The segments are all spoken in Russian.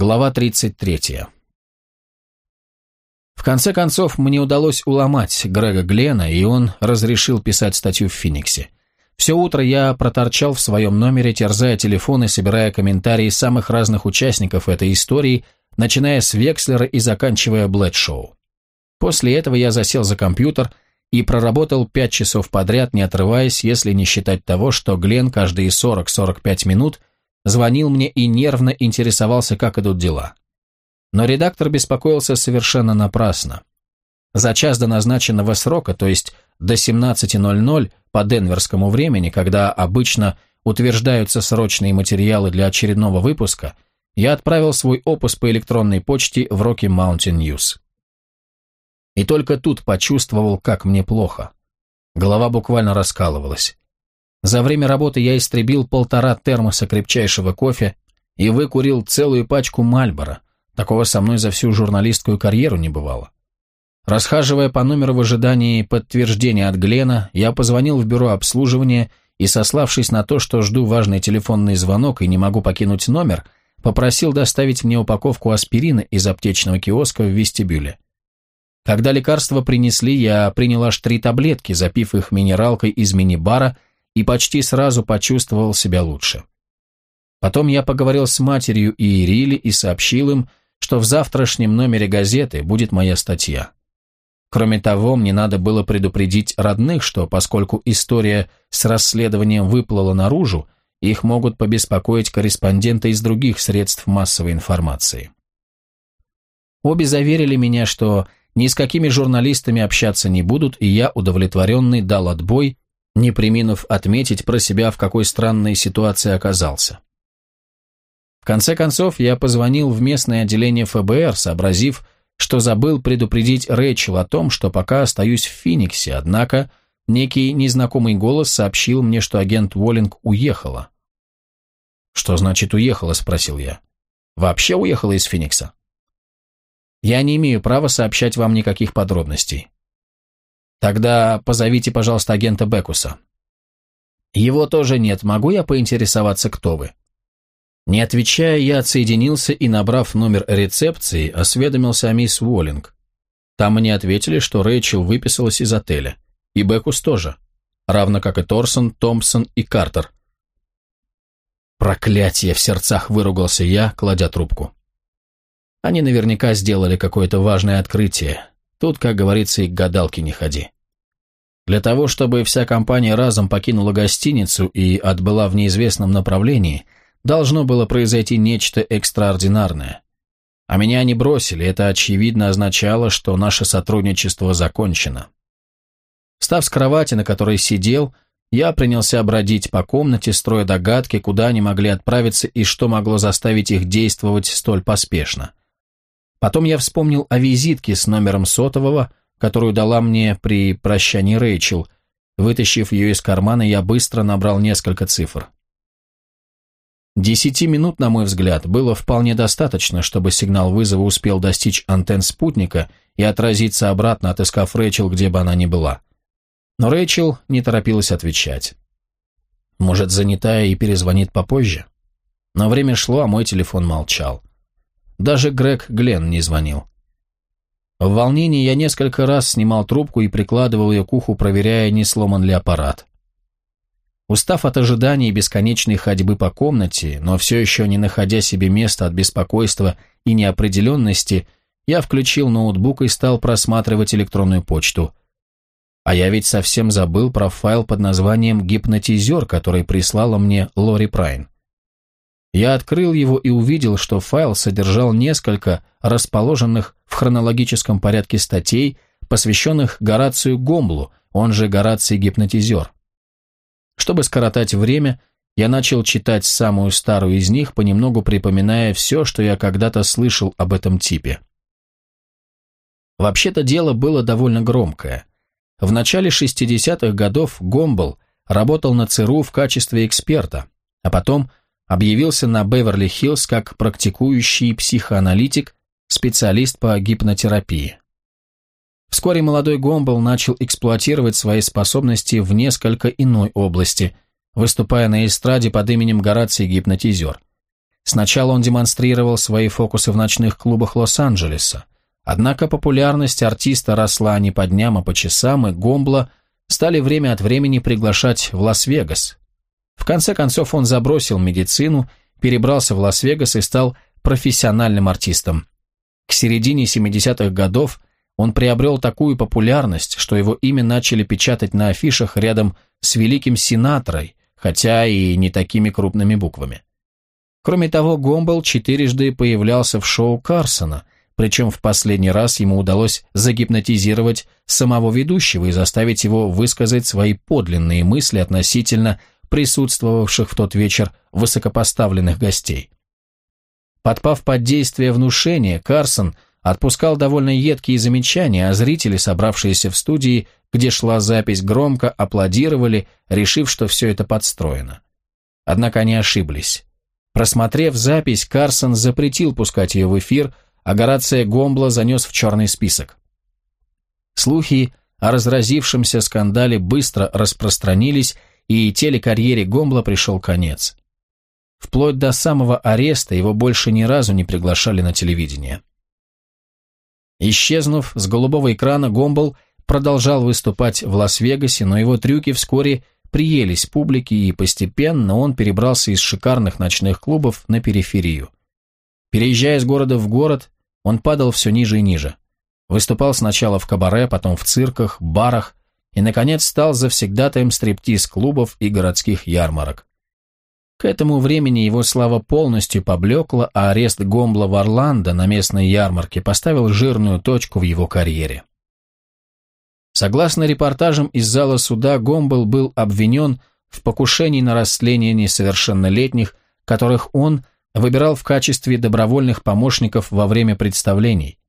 Глава 33. В конце концов, мне удалось уломать Грега Глена, и он разрешил писать статью в «Фениксе». Все утро я проторчал в своем номере, терзая телефон и собирая комментарии самых разных участников этой истории, начиная с Векслера и заканчивая Блэдшоу. После этого я засел за компьютер и проработал пять часов подряд, не отрываясь, если не считать того, что Глен каждые 40-45 минут звонил мне и нервно интересовался, как идут дела. Но редактор беспокоился совершенно напрасно. За час до назначенного срока, то есть до 17.00 по денверскому времени, когда обычно утверждаются срочные материалы для очередного выпуска, я отправил свой опус по электронной почте в Rocky Mountain News. И только тут почувствовал, как мне плохо. Голова буквально раскалывалась. За время работы я истребил полтора термоса крепчайшего кофе и выкурил целую пачку Мальбора. Такого со мной за всю журналистскую карьеру не бывало. Расхаживая по номеру в ожидании подтверждения от Глена, я позвонил в бюро обслуживания и, сославшись на то, что жду важный телефонный звонок и не могу покинуть номер, попросил доставить мне упаковку аспирина из аптечного киоска в вестибюле. Когда лекарства принесли, я принял аж три таблетки, запив их минералкой из мини-бара – и почти сразу почувствовал себя лучше. Потом я поговорил с матерью и Ирили и сообщил им, что в завтрашнем номере газеты будет моя статья. Кроме того, мне надо было предупредить родных, что поскольку история с расследованием выплыла наружу, их могут побеспокоить корреспонденты из других средств массовой информации. Обе заверили меня, что ни с какими журналистами общаться не будут, и я, удовлетворенный, дал отбой не приминув отметить про себя, в какой странной ситуации оказался. В конце концов, я позвонил в местное отделение ФБР, сообразив, что забыл предупредить Рэйчел о том, что пока остаюсь в Финиксе, однако некий незнакомый голос сообщил мне, что агент Уоллинг уехала. «Что значит уехала?» – спросил я. «Вообще уехала из Финикса?» «Я не имею права сообщать вам никаких подробностей. Тогда позовите, пожалуйста, агента Бекуса. Его тоже нет. Могу я поинтересоваться, кто вы? Не отвечая, я отсоединился и, набрав номер рецепции, осведомился о мисс Уоллинг. Там мне ответили, что Рэйчел выписалась из отеля. И Бекус тоже. Равно как и Торсон, Томпсон и Картер. Проклятие! В сердцах выругался я, кладя трубку. Они наверняка сделали какое-то важное открытие. Тут, как говорится, и к гадалке не ходи. Для того, чтобы вся компания разом покинула гостиницу и отбыла в неизвестном направлении, должно было произойти нечто экстраординарное. А меня не бросили, это очевидно означало, что наше сотрудничество закончено. Встав с кровати, на которой сидел, я принялся бродить по комнате, строя догадки, куда они могли отправиться и что могло заставить их действовать столь поспешно. Потом я вспомнил о визитке с номером сотового, которую дала мне при прощании Рэйчел. Вытащив ее из кармана, я быстро набрал несколько цифр. Десяти минут, на мой взгляд, было вполне достаточно, чтобы сигнал вызова успел достичь антенн спутника и отразиться обратно, отыскав Рэйчел, где бы она ни была. Но Рэйчел не торопилась отвечать. Может, занятая и перезвонит попозже? Но время шло, а мой телефон молчал. Даже Грег Глен не звонил. В волнении я несколько раз снимал трубку и прикладывал ее к уху, проверяя, не сломан ли аппарат. Устав от ожидания и бесконечной ходьбы по комнате, но все еще не находя себе места от беспокойства и неопределенности, я включил ноутбук и стал просматривать электронную почту. А я ведь совсем забыл про файл под названием «Гипнотизер», который прислала мне Лори Прайн. Я открыл его и увидел, что файл содержал несколько расположенных в хронологическом порядке статей, посвященных Горацию Гомблу, он же Гораций Гипнотизер. Чтобы скоротать время, я начал читать самую старую из них, понемногу припоминая все, что я когда-то слышал об этом типе. Вообще-то дело было довольно громкое. В начале 60-х годов Гомбл работал на ЦРУ в качестве эксперта, а потом объявился на Беверли-Хиллз как практикующий психоаналитик, специалист по гипнотерапии. Вскоре молодой Гомбл начал эксплуатировать свои способности в несколько иной области, выступая на эстраде под именем Гораций Гипнотизер. Сначала он демонстрировал свои фокусы в ночных клубах Лос-Анджелеса. Однако популярность артиста росла не по дням, а по часам, и Гомбла стали время от времени приглашать в Лас-Вегас. В конце концов он забросил медицину, перебрался в Лас-Вегас и стал профессиональным артистом. К середине 70-х годов он приобрел такую популярность, что его имя начали печатать на афишах рядом с великим Синатрой, хотя и не такими крупными буквами. Кроме того, Гомбл четырежды появлялся в шоу Карсона, причем в последний раз ему удалось загипнотизировать самого ведущего и заставить его высказать свои подлинные мысли относительно присутствовавших в тот вечер высокопоставленных гостей. Подпав под действие внушения, Карсон отпускал довольно едкие замечания, а зрители, собравшиеся в студии, где шла запись, громко аплодировали, решив, что все это подстроено. Однако они ошиблись. Просмотрев запись, Карсон запретил пускать ее в эфир, а Горация Гомбла занес в черный список. Слухи о разразившемся скандале быстро распространились, и телекарьере Гомбла пришел конец. Вплоть до самого ареста его больше ни разу не приглашали на телевидение. Исчезнув с голубого экрана, Гомбл продолжал выступать в Лас-Вегасе, но его трюки вскоре приелись публике, и постепенно он перебрался из шикарных ночных клубов на периферию. Переезжая из города в город, он падал все ниже и ниже. Выступал сначала в кабаре, потом в цирках, барах и, наконец, стал завсегдатаем стриптиз-клубов и городских ярмарок. К этому времени его слава полностью поблекла, а арест Гомбла в Орландо на местной ярмарке поставил жирную точку в его карьере. Согласно репортажам из зала суда, Гомбл был обвинен в покушении на растление несовершеннолетних, которых он выбирал в качестве добровольных помощников во время представлений.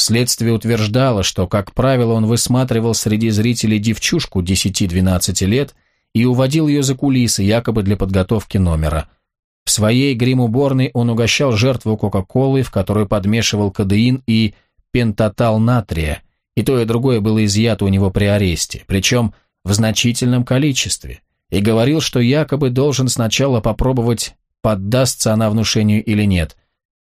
Следствие утверждало, что, как правило, он высматривал среди зрителей девчушку 10-12 лет и уводил ее за кулисы, якобы для подготовки номера. В своей грим-уборной он угощал жертву Кока-Колы, в которую подмешивал кадеин и пентатал натрия, и то и другое было изъято у него при аресте, причем в значительном количестве, и говорил, что якобы должен сначала попробовать поддастся она внушению или нет.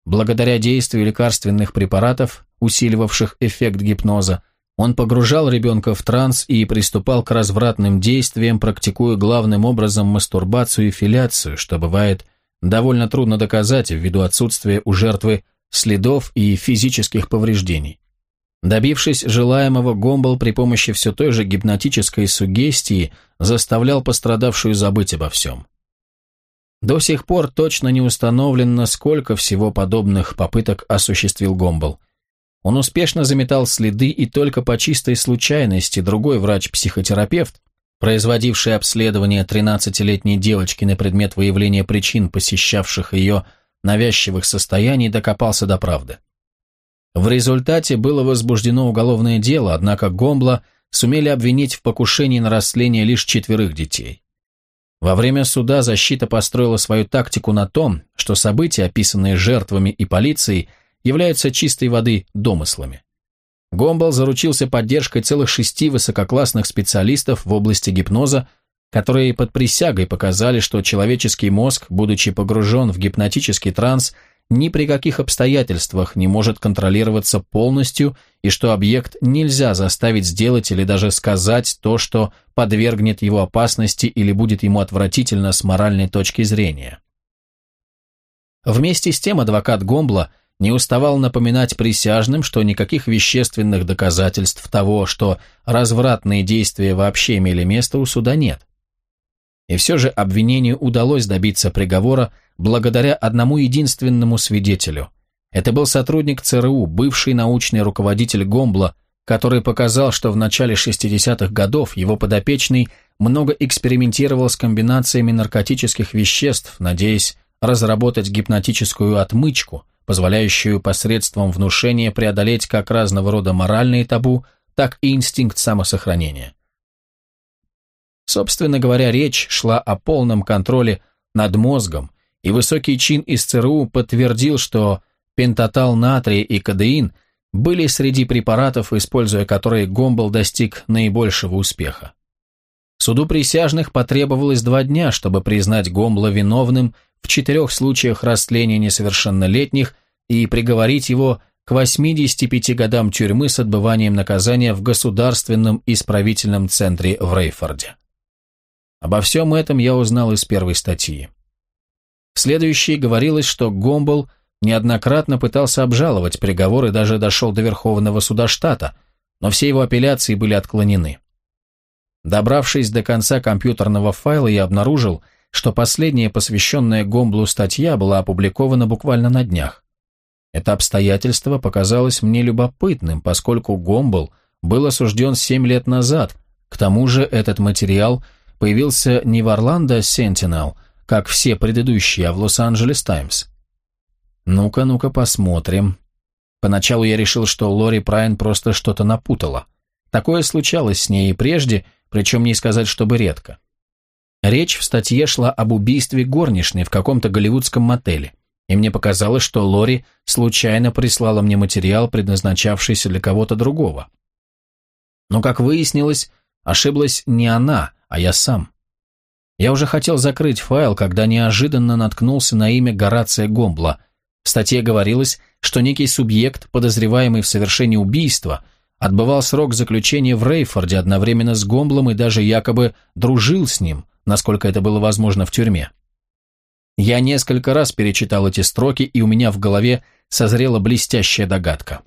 Благодаря действию лекарственных препаратов, усиливавших эффект гипноза, он погружал ребенка в транс и приступал к развратным действиям, практикуя главным образом мастурбацию и филяцию, что бывает довольно трудно доказать ввиду отсутствия у жертвы следов и физических повреждений. Добившись желаемого, Гомбл при помощи все той же гипнотической сугестии заставлял пострадавшую забыть обо всем. До сих пор точно не установлено, сколько всего подобных попыток осуществил Гомбл. Он успешно заметал следы, и только по чистой случайности другой врач-психотерапевт, производивший обследование 13-летней девочки на предмет выявления причин, посещавших ее навязчивых состояний, докопался до правды. В результате было возбуждено уголовное дело, однако Гомбла сумели обвинить в покушении на растление лишь четверых детей. Во время суда защита построила свою тактику на том, что события, описанные жертвами и полицией, являются чистой воды домыслами. Гомбал заручился поддержкой целых шести высококлассных специалистов в области гипноза, которые под присягой показали, что человеческий мозг, будучи погружен в гипнотический транс, ни при каких обстоятельствах не может контролироваться полностью и что объект нельзя заставить сделать или даже сказать то, что подвергнет его опасности или будет ему отвратительно с моральной точки зрения. Вместе с тем адвокат Гомбла не уставал напоминать присяжным, что никаких вещественных доказательств того, что развратные действия вообще имели место, у суда нет. И все же обвинению удалось добиться приговора благодаря одному единственному свидетелю. Это был сотрудник ЦРУ, бывший научный руководитель Гомбла, который показал, что в начале 60-х годов его подопечный много экспериментировал с комбинациями наркотических веществ, надеясь разработать гипнотическую отмычку, позволяющую посредством внушения преодолеть как разного рода моральные табу, так и инстинкт самосохранения. Собственно говоря, речь шла о полном контроле над мозгом, и высокий чин из ЦРУ подтвердил, что пентатал натрия и кадеин были среди препаратов, используя которые Гомбл достиг наибольшего успеха. Суду присяжных потребовалось два дня, чтобы признать Гомбла виновным в четырех случаях растления несовершеннолетних и приговорить его к 85 годам тюрьмы с отбыванием наказания в государственном исправительном центре в Рейфорде. Обо всем этом я узнал из первой статьи. В следующей говорилось, что Гомбл неоднократно пытался обжаловать приговор и даже дошел до Верховного суда штата, но все его апелляции были отклонены. Добравшись до конца компьютерного файла, я обнаружил, что последняя посвященная Гомблу статья была опубликована буквально на днях. Это обстоятельство показалось мне любопытным, поскольку Гомбл был осужден семь лет назад, к тому же этот материал появился не в Орландо Сентинел, как все предыдущие, а в Лос-Анджелес Таймс. Ну-ка, ну-ка посмотрим. Поначалу я решил, что Лори Прайн просто что-то напутала. Такое случалось с ней и прежде, причем не сказать, чтобы редко. Речь в статье шла об убийстве горничной в каком-то голливудском мотеле и мне показалось, что Лори случайно прислала мне материал, предназначавшийся для кого-то другого. Но, как выяснилось, ошиблась не она, а я сам. Я уже хотел закрыть файл, когда неожиданно наткнулся на имя Горация Гомбла. В статье говорилось, что некий субъект, подозреваемый в совершении убийства, отбывал срок заключения в Рейфорде одновременно с Гомблом и даже якобы дружил с ним, насколько это было возможно в тюрьме. Я несколько раз перечитал эти строки, и у меня в голове созрела блестящая догадка.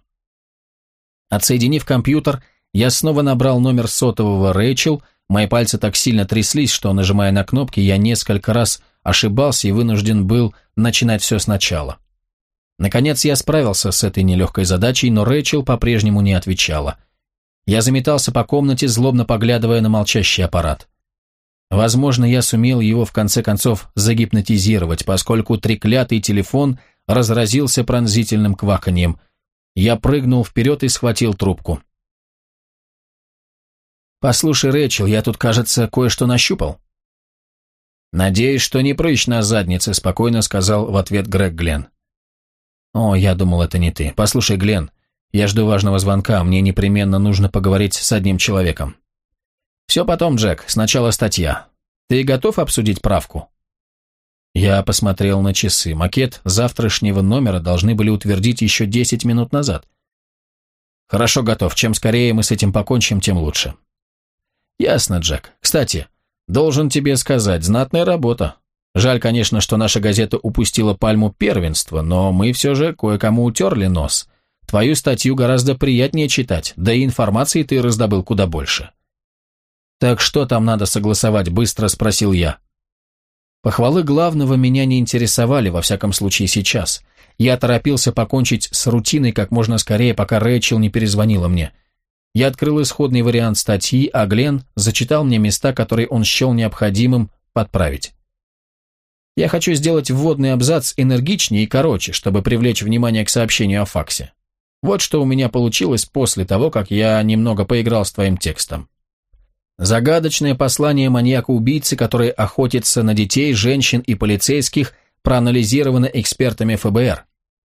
Отсоединив компьютер, я снова набрал номер сотового Рэйчел, мои пальцы так сильно тряслись, что, нажимая на кнопки, я несколько раз ошибался и вынужден был начинать все сначала. Наконец я справился с этой нелегкой задачей, но Рэйчел по-прежнему не отвечала. Я заметался по комнате, злобно поглядывая на молчащий аппарат. Возможно, я сумел его в конце концов загипнотизировать, поскольку треклятый телефон разразился пронзительным кваканьем. Я прыгнул вперед и схватил трубку. «Послушай, Рэчел, я тут, кажется, кое-что нащупал». «Надеюсь, что не прыщ на заднице», — спокойно сказал в ответ Грег Глен. «О, я думал, это не ты. Послушай, Глен, я жду важного звонка, мне непременно нужно поговорить с одним человеком». «Все потом, Джек, сначала статья. Ты готов обсудить правку?» Я посмотрел на часы. Макет завтрашнего номера должны были утвердить еще 10 минут назад. «Хорошо, готов. Чем скорее мы с этим покончим, тем лучше». «Ясно, Джек. Кстати, должен тебе сказать, знатная работа. Жаль, конечно, что наша газета упустила пальму первенства, но мы все же кое-кому утерли нос. Твою статью гораздо приятнее читать, да и информации ты раздобыл куда больше». «Так что там надо согласовать?» – быстро спросил я. Похвалы главного меня не интересовали, во всяком случае сейчас. Я торопился покончить с рутиной как можно скорее, пока Рэйчел не перезвонила мне. Я открыл исходный вариант статьи, а Глен зачитал мне места, которые он счел необходимым подправить. Я хочу сделать вводный абзац энергичнее и короче, чтобы привлечь внимание к сообщению о факсе. Вот что у меня получилось после того, как я немного поиграл с твоим текстом. Загадочное послание маньяка-убийцы, который охотится на детей, женщин и полицейских, проанализировано экспертами ФБР.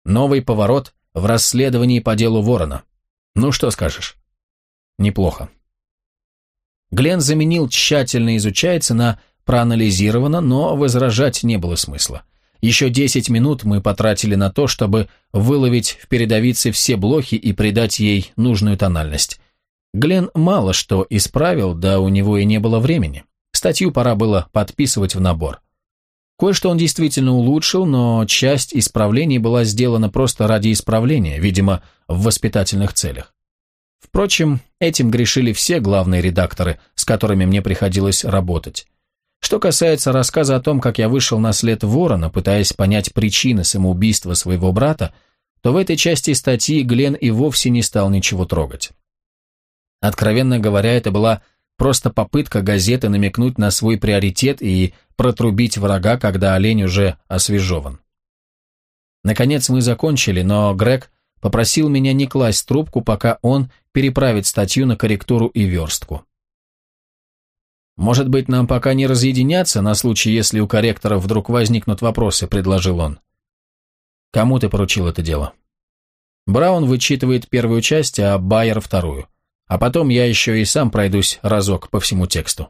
Новый поворот в расследовании по делу Ворона. Ну что скажешь? Неплохо. Глен заменил «тщательно изучается» на «проанализировано», но возражать не было смысла. Еще 10 минут мы потратили на то, чтобы выловить в передовице все блохи и придать ей нужную тональность. Глен мало что исправил, да у него и не было времени. Статью пора было подписывать в набор. Кое-что он действительно улучшил, но часть исправлений была сделана просто ради исправления, видимо, в воспитательных целях. Впрочем, этим грешили все главные редакторы, с которыми мне приходилось работать. Что касается рассказа о том, как я вышел на след ворона, пытаясь понять причины самоубийства своего брата, то в этой части статьи Глен и вовсе не стал ничего трогать. Откровенно говоря, это была просто попытка газеты намекнуть на свой приоритет и протрубить врага, когда олень уже освежеван. Наконец мы закончили, но Грег попросил меня не класть трубку, пока он переправит статью на корректуру и верстку. «Может быть, нам пока не разъединяться, на случай, если у корректора вдруг возникнут вопросы», — предложил он. «Кому ты поручил это дело?» Браун вычитывает первую часть, а Байер — вторую. А потом я еще и сам пройдусь разок по всему тексту.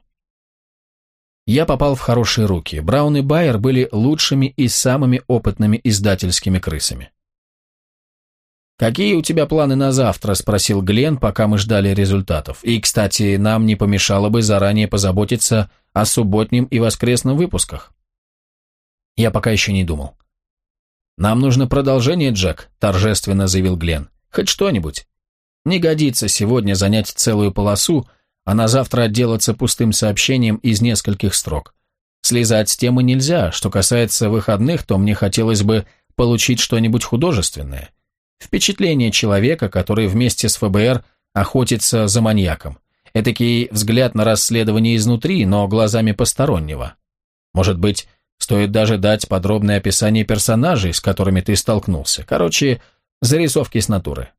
Я попал в хорошие руки. Браун и Байер были лучшими и самыми опытными издательскими крысами. «Какие у тебя планы на завтра?» – спросил Глен, пока мы ждали результатов. «И, кстати, нам не помешало бы заранее позаботиться о субботнем и воскресном выпусках». Я пока еще не думал. «Нам нужно продолжение, Джек», – торжественно заявил Глен. «Хоть что-нибудь. Не годится сегодня занять целую полосу, а на завтра отделаться пустым сообщением из нескольких строк. Слезать с темы нельзя. Что касается выходных, то мне хотелось бы получить что-нибудь художественное. Впечатление человека, который вместе с ФБР охотится за маньяком. Этакий взгляд на расследование изнутри, но глазами постороннего. Может быть, стоит даже дать подробное описание персонажей, с которыми ты столкнулся. Короче, зарисовки с натуры.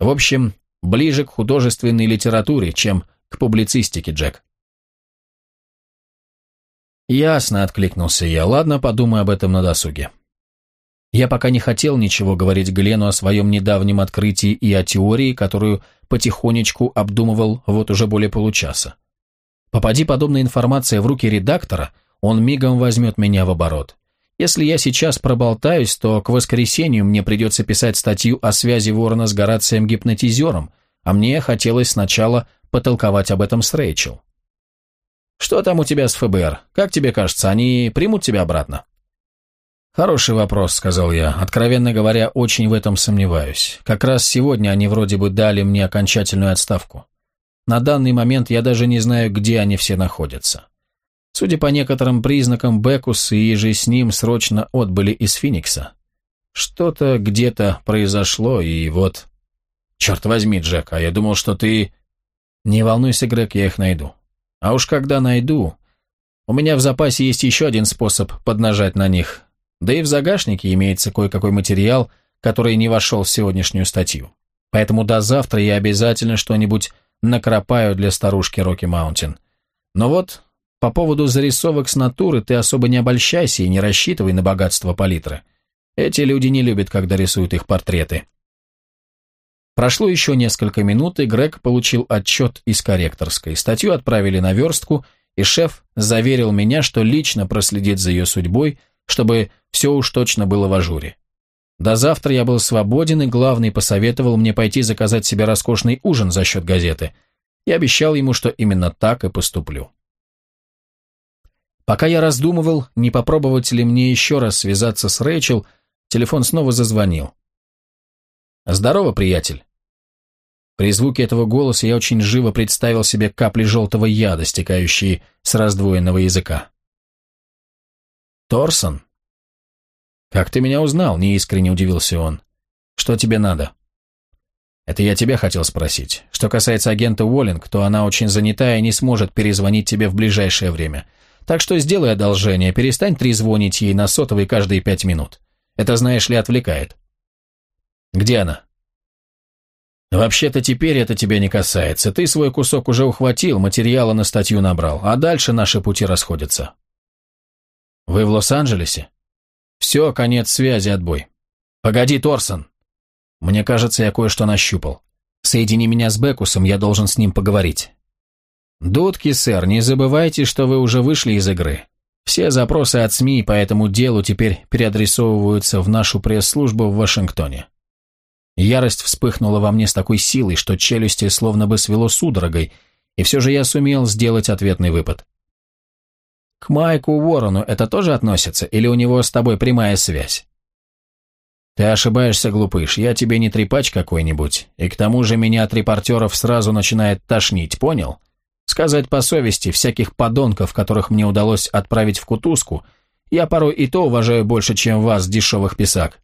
В общем, ближе к художественной литературе, чем к публицистике, Джек. «Ясно», — откликнулся я. «Ладно, подумай об этом на досуге». Я пока не хотел ничего говорить Глену о своем недавнем открытии и о теории, которую потихонечку обдумывал вот уже более получаса. Попади подобная информация в руки редактора, он мигом возьмет меня в оборот. Если я сейчас проболтаюсь, то к воскресенью мне придется писать статью о связи Ворона с Горацием-гипнотизером, а мне хотелось сначала потолковать об этом с Рэйчел. «Что там у тебя с ФБР? Как тебе кажется, они примут тебя обратно?» «Хороший вопрос», — сказал я. «Откровенно говоря, очень в этом сомневаюсь. Как раз сегодня они вроде бы дали мне окончательную отставку. На данный момент я даже не знаю, где они все находятся. Судя по некоторым признакам, Бекус и же с ним срочно отбыли из Финикса. Что-то где-то произошло, и вот... Черт возьми, Джек, а я думал, что ты... Не волнуйся, Грег, я их найду. А уж когда найду... У меня в запасе есть еще один способ поднажать на них. Да и в загашнике имеется кое-какой материал, который не вошел в сегодняшнюю статью. Поэтому до завтра я обязательно что-нибудь накропаю для старушки Рокки Маунтин. Но вот, по поводу зарисовок с натуры ты особо не обольщайся и не рассчитывай на богатство палитры. Эти люди не любят, когда рисуют их портреты. Прошло еще несколько минут, и Грег получил отчет из корректорской. Статью отправили на верстку, и шеф заверил меня, что лично проследит за ее судьбой, чтобы все уж точно было в ажуре. До завтра я был свободен, и главный посоветовал мне пойти заказать себе роскошный ужин за счет газеты. Я обещал ему, что именно так и поступлю. Пока я раздумывал, не попробовать ли мне еще раз связаться с Рэйчел, телефон снова зазвонил. «Здорово, приятель». При звуке этого голоса я очень живо представил себе капли желтого яда, стекающие с раздвоенного языка. «Торсон?» «Как ты меня узнал?» – неискренне удивился он. «Что тебе надо?» «Это я тебя хотел спросить. Что касается агента Уоллинг, то она очень занята и не сможет перезвонить тебе в ближайшее время. Так что сделай одолжение, перестань трезвонить ей на сотовый каждые пять минут. Это, знаешь ли, отвлекает». Где она? Вообще-то теперь это тебя не касается. Ты свой кусок уже ухватил, материала на статью набрал, а дальше наши пути расходятся. Вы в Лос-Анджелесе? Все, конец связи, отбой. Погоди, Торсон. Мне кажется, я кое-что нащупал. Соедини меня с Бекусом, я должен с ним поговорить. Дудки, сэр, не забывайте, что вы уже вышли из игры. Все запросы от СМИ по этому делу теперь переадресовываются в нашу пресс-службу в Вашингтоне. Ярость вспыхнула во мне с такой силой, что челюсти словно бы свело судорогой, и все же я сумел сделать ответный выпад. «К Майку Уоррену это тоже относится, или у него с тобой прямая связь?» «Ты ошибаешься, глупыш, я тебе не трепач какой-нибудь, и к тому же меня от репортеров сразу начинает тошнить, понял? Сказать по совести, всяких подонков, которых мне удалось отправить в кутузку, я порой и то уважаю больше, чем вас, дешевых писак.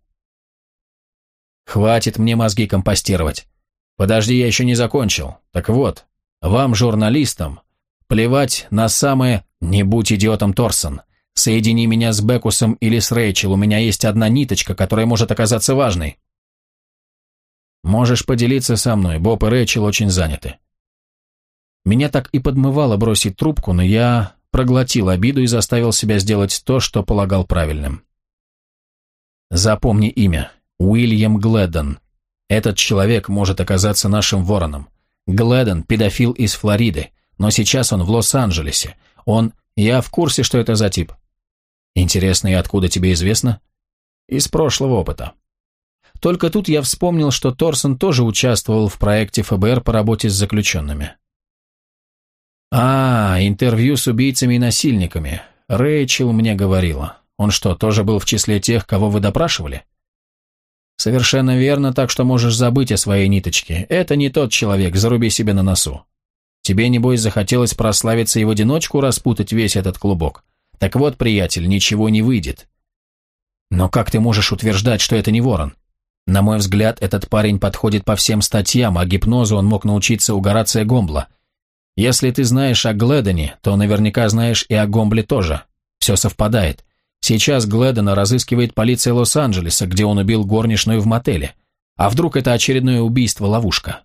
Хватит мне мозги компостировать. Подожди, я еще не закончил. Так вот, вам, журналистам, плевать на самое «не будь идиотом, Торсон». Соедини меня с Бекусом или с Рэйчел, у меня есть одна ниточка, которая может оказаться важной. Можешь поделиться со мной, Боб и Рэйчел очень заняты. Меня так и подмывало бросить трубку, но я проглотил обиду и заставил себя сделать то, что полагал правильным. Запомни имя. Уильям Гледдон. Этот человек может оказаться нашим вороном. Гледдон – педофил из Флориды, но сейчас он в Лос-Анджелесе. Он Я в курсе, что это за тип. Интересно, и откуда тебе известно? Из прошлого опыта. Только тут я вспомнил, что Торсон тоже участвовал в проекте ФБР по работе с заключенными. А, интервью с убийцами и насильниками. Рэйчел мне говорила. Он что, тоже был в числе тех, кого вы допрашивали? Совершенно верно, так что можешь забыть о своей ниточке. Это не тот человек, заруби себе на носу. Тебе, небось, захотелось прославиться и в одиночку распутать весь этот клубок. Так вот, приятель, ничего не выйдет. Но как ты можешь утверждать, что это не ворон? На мой взгляд, этот парень подходит по всем статьям, а гипнозу он мог научиться у Горация Гомбла. Если ты знаешь о Гледоне, то наверняка знаешь и о Гомбле тоже. Все совпадает. Сейчас Гледона разыскивает полиция Лос-Анджелеса, где он убил горничную в мотеле. А вдруг это очередное убийство-ловушка?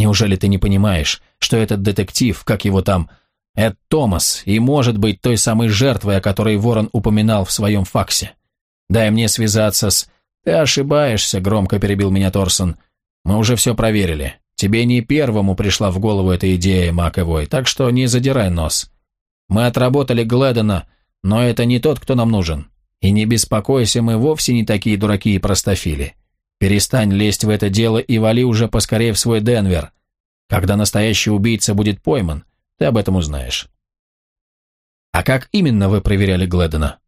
Неужели ты не понимаешь, что этот детектив, как его там, Эд Томас, и может быть той самой жертвой, о которой Ворон упоминал в своем факсе? Дай мне связаться с... Ты ошибаешься, громко перебил меня Торсон. Мы уже все проверили. Тебе не первому пришла в голову эта идея, Маковой, так что не задирай нос. Мы отработали Гледона, но это не тот, кто нам нужен. И не беспокойся, мы вовсе не такие дураки и простофили. Перестань лезть в это дело и вали уже поскорее в свой Денвер. Когда настоящий убийца будет пойман, ты об этом узнаешь. А как именно вы проверяли Гледена?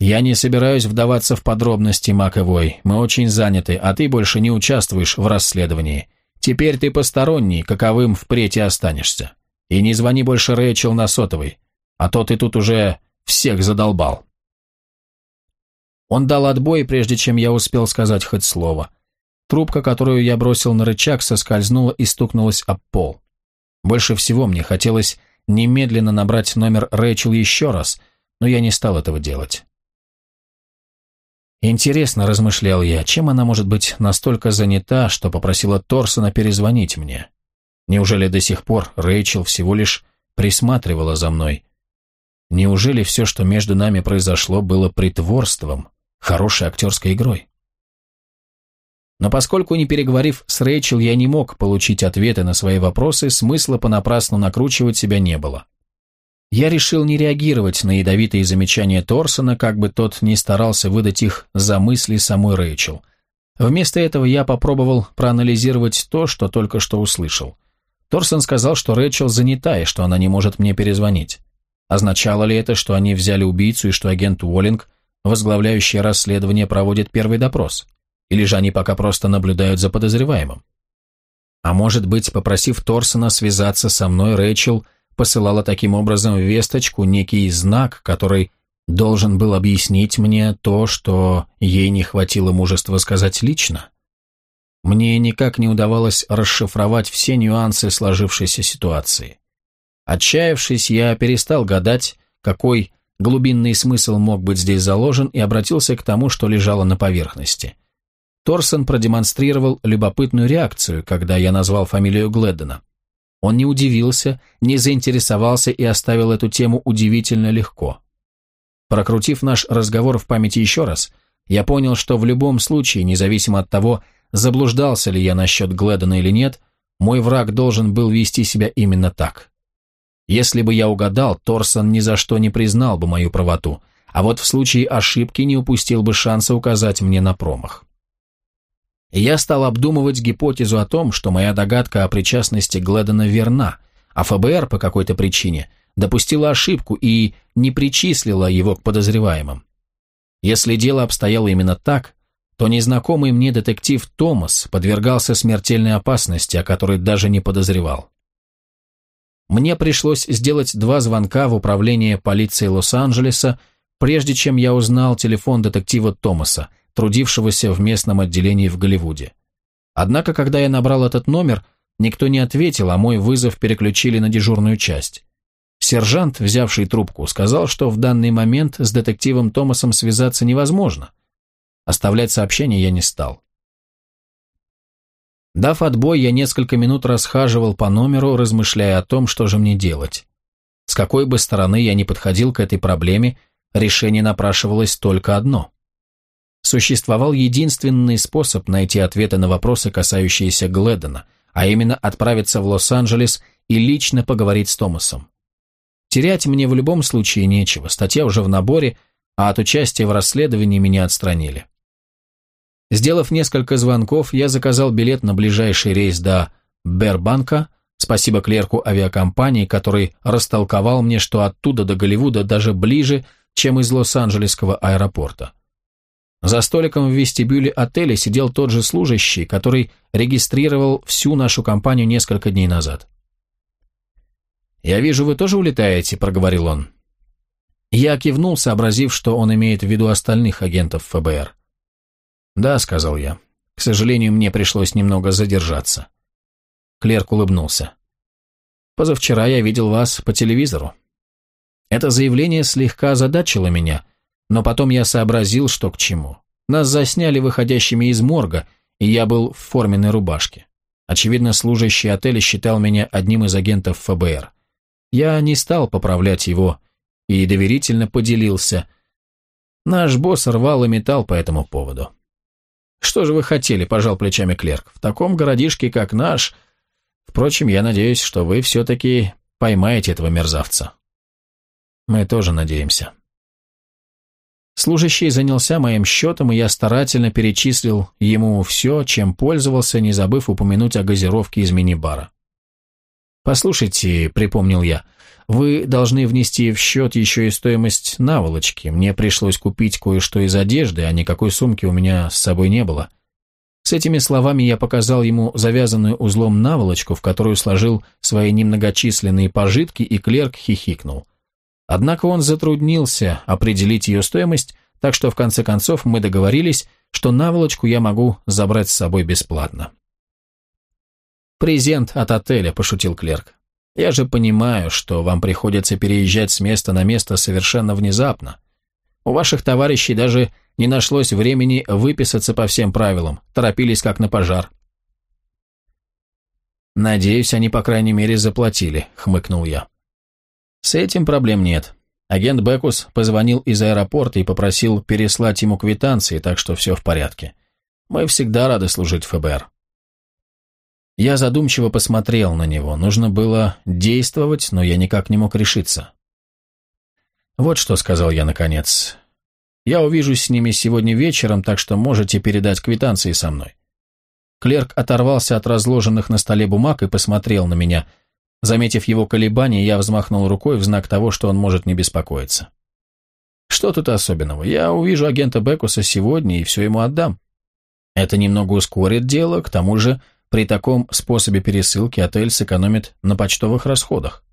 Я не собираюсь вдаваться в подробности, Маковой. Мы очень заняты, а ты больше не участвуешь в расследовании. Теперь ты посторонний, каковым впредь и останешься. И не звони больше Рэйчел на сотовый, а то ты тут уже всех задолбал. Он дал отбой, прежде чем я успел сказать хоть слово. Трубка, которую я бросил на рычаг, соскользнула и стукнулась об пол. Больше всего мне хотелось немедленно набрать номер Рэйчел еще раз, но я не стал этого делать. Интересно, размышлял я, чем она может быть настолько занята, что попросила Торсона перезвонить мне? Неужели до сих пор Рэйчел всего лишь присматривала за мной? Неужели все, что между нами произошло, было притворством, хорошей актерской игрой? Но поскольку, не переговорив с Рэйчел, я не мог получить ответы на свои вопросы, смысла понапрасну накручивать себя не было. Я решил не реагировать на ядовитые замечания Торсона, как бы тот ни старался выдать их за мысли самой Рэйчел. Вместо этого я попробовал проанализировать то, что только что услышал. Торсон сказал, что Рэйчел занята и что она не может мне перезвонить. Означало ли это, что они взяли убийцу и что агент Уоллинг, возглавляющий расследование, проводит первый допрос? Или же они пока просто наблюдают за подозреваемым? А может быть, попросив Торсона связаться со мной, Рэйчел – посылала таким образом весточку, некий знак, который должен был объяснить мне то, что ей не хватило мужества сказать лично. Мне никак не удавалось расшифровать все нюансы сложившейся ситуации. Отчаявшись, я перестал гадать, какой глубинный смысл мог быть здесь заложен, и обратился к тому, что лежало на поверхности. Торсон продемонстрировал любопытную реакцию, когда я назвал фамилию Гледдена. Он не удивился, не заинтересовался и оставил эту тему удивительно легко. Прокрутив наш разговор в памяти еще раз, я понял, что в любом случае, независимо от того, заблуждался ли я насчет Гледона или нет, мой враг должен был вести себя именно так. Если бы я угадал, Торсон ни за что не признал бы мою правоту, а вот в случае ошибки не упустил бы шанса указать мне на промах я стал обдумывать гипотезу о том, что моя догадка о причастности Гледона верна, а ФБР по какой-то причине допустила ошибку и не причислила его к подозреваемым. Если дело обстояло именно так, то незнакомый мне детектив Томас подвергался смертельной опасности, о которой даже не подозревал. Мне пришлось сделать два звонка в управление полиции Лос-Анджелеса, прежде чем я узнал телефон детектива Томаса, трудившегося в местном отделении в Голливуде. Однако, когда я набрал этот номер, никто не ответил, а мой вызов переключили на дежурную часть. Сержант, взявший трубку, сказал, что в данный момент с детективом Томасом связаться невозможно. Оставлять сообщение я не стал. Дав отбой, я несколько минут расхаживал по номеру, размышляя о том, что же мне делать. С какой бы стороны я ни подходил к этой проблеме, решение напрашивалось только одно существовал единственный способ найти ответы на вопросы, касающиеся Гледона, а именно отправиться в Лос-Анджелес и лично поговорить с Томасом. Терять мне в любом случае нечего, статья уже в наборе, а от участия в расследовании меня отстранили. Сделав несколько звонков, я заказал билет на ближайший рейс до Бербанка, спасибо клерку авиакомпании, который растолковал мне, что оттуда до Голливуда даже ближе, чем из Лос-Анджелесского аэропорта. За столиком в вестибюле отеля сидел тот же служащий, который регистрировал всю нашу компанию несколько дней назад. «Я вижу, вы тоже улетаете», — проговорил он. Я кивнул, сообразив, что он имеет в виду остальных агентов ФБР. «Да», — сказал я. «К сожалению, мне пришлось немного задержаться». Клерк улыбнулся. «Позавчера я видел вас по телевизору». Это заявление слегка озадачило меня, но потом я сообразил, что к чему. Нас засняли выходящими из морга, и я был в форменной рубашке. Очевидно, служащий отеля считал меня одним из агентов ФБР. Я не стал поправлять его и доверительно поделился. Наш босс рвал и металл по этому поводу. «Что же вы хотели?» – пожал плечами клерк. «В таком городишке, как наш...» Впрочем, я надеюсь, что вы все-таки поймаете этого мерзавца. Мы тоже надеемся. Служащий занялся моим счетом, и я старательно перечислил ему все, чем пользовался, не забыв упомянуть о газировке из мини-бара. «Послушайте», — припомнил я, — «вы должны внести в счет еще и стоимость наволочки. Мне пришлось купить кое-что из одежды, а никакой сумки у меня с собой не было». С этими словами я показал ему завязанную узлом наволочку, в которую сложил свои немногочисленные пожитки, и клерк хихикнул. Однако он затруднился определить ее стоимость, так что в конце концов мы договорились, что наволочку я могу забрать с собой бесплатно. «Презент от отеля», – пошутил клерк. «Я же понимаю, что вам приходится переезжать с места на место совершенно внезапно. У ваших товарищей даже не нашлось времени выписаться по всем правилам, торопились как на пожар». «Надеюсь, они, по крайней мере, заплатили», – хмыкнул я. С этим проблем нет. Агент Бекус позвонил из аэропорта и попросил переслать ему квитанции, так что все в порядке. Мы всегда рады служить ФБР. Я задумчиво посмотрел на него. Нужно было действовать, но я никак не мог решиться. «Вот что», — сказал я наконец. «Я увижусь с ними сегодня вечером, так что можете передать квитанции со мной». Клерк оторвался от разложенных на столе бумаг и посмотрел на меня — Заметив его колебания, я взмахнул рукой в знак того, что он может не беспокоиться. Что тут особенного? Я увижу агента Бекуса сегодня и все ему отдам. Это немного ускорит дело, к тому же при таком способе пересылки отель сэкономит на почтовых расходах.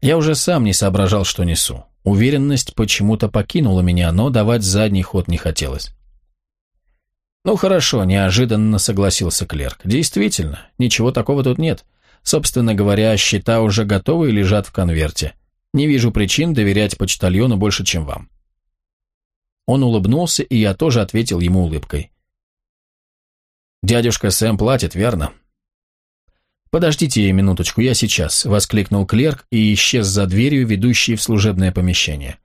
Я уже сам не соображал, что несу. Уверенность почему-то покинула меня, но давать задний ход не хотелось. «Ну хорошо», – неожиданно согласился клерк. «Действительно, ничего такого тут нет. Собственно говоря, счета уже готовы и лежат в конверте. Не вижу причин доверять почтальону больше, чем вам». Он улыбнулся, и я тоже ответил ему улыбкой. «Дядюшка Сэм платит, верно?» «Подождите минуточку, я сейчас», — воскликнул клерк и исчез за дверью, ведущей в служебное помещение.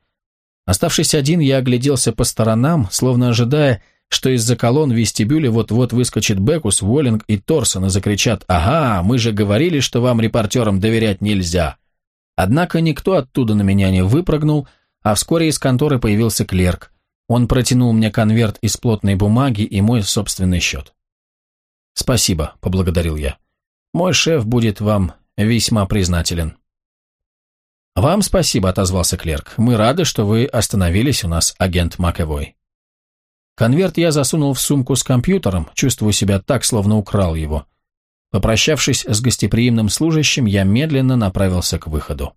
Оставшись один, я огляделся по сторонам, словно ожидая, что из-за колонн в вестибюле вот-вот выскочит Бекус, Уоллинг и Торсон и закричат «Ага, мы же говорили, что вам, репортерам, доверять нельзя». Однако никто оттуда на меня не выпрыгнул, а вскоре из конторы появился клерк. Он протянул мне конверт из плотной бумаги и мой собственный счет. «Спасибо», — поблагодарил я. «Мой шеф будет вам весьма признателен». «Вам спасибо», — отозвался клерк. «Мы рады, что вы остановились у нас, агент Макэвой». Конверт я засунул в сумку с компьютером, чувствую себя так, словно украл его. Попрощавшись с гостеприимным служащим, я медленно направился к выходу.